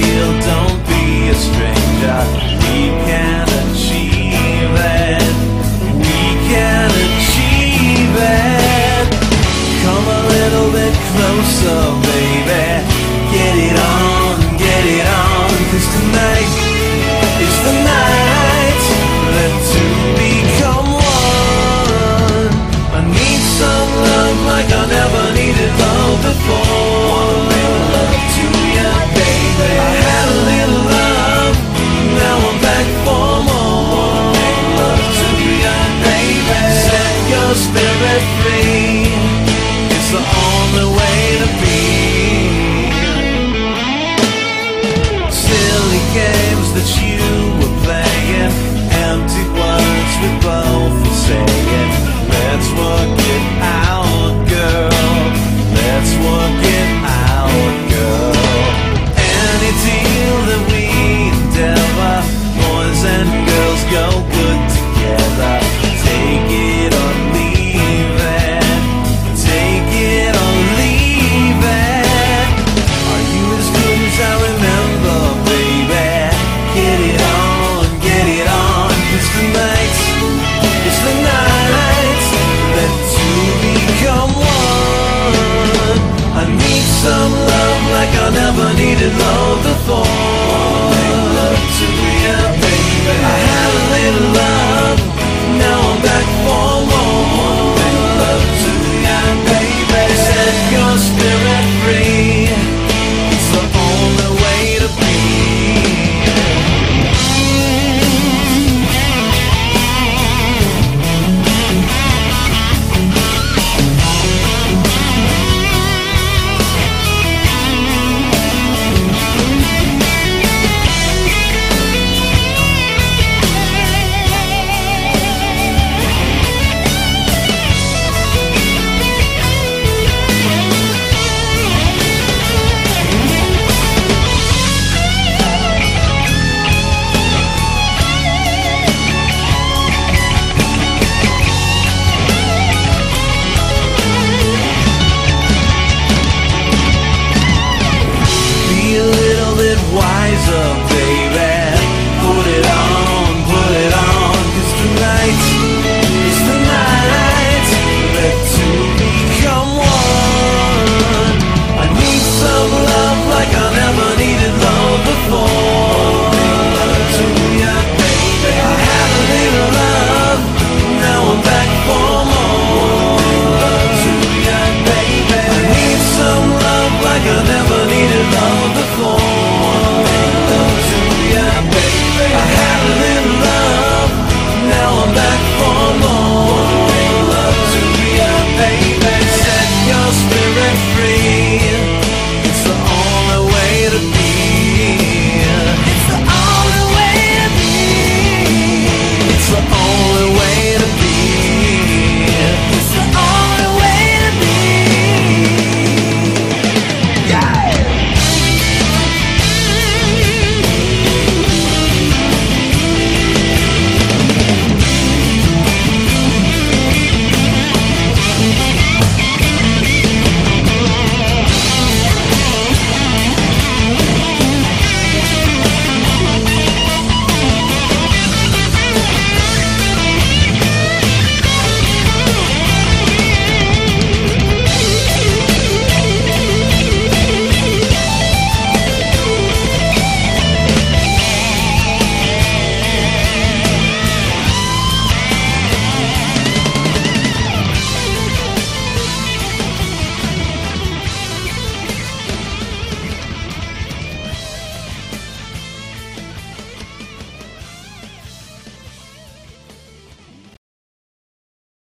don't some love like I never needed love before. Wanna make love to you, baby. I had a little love. life.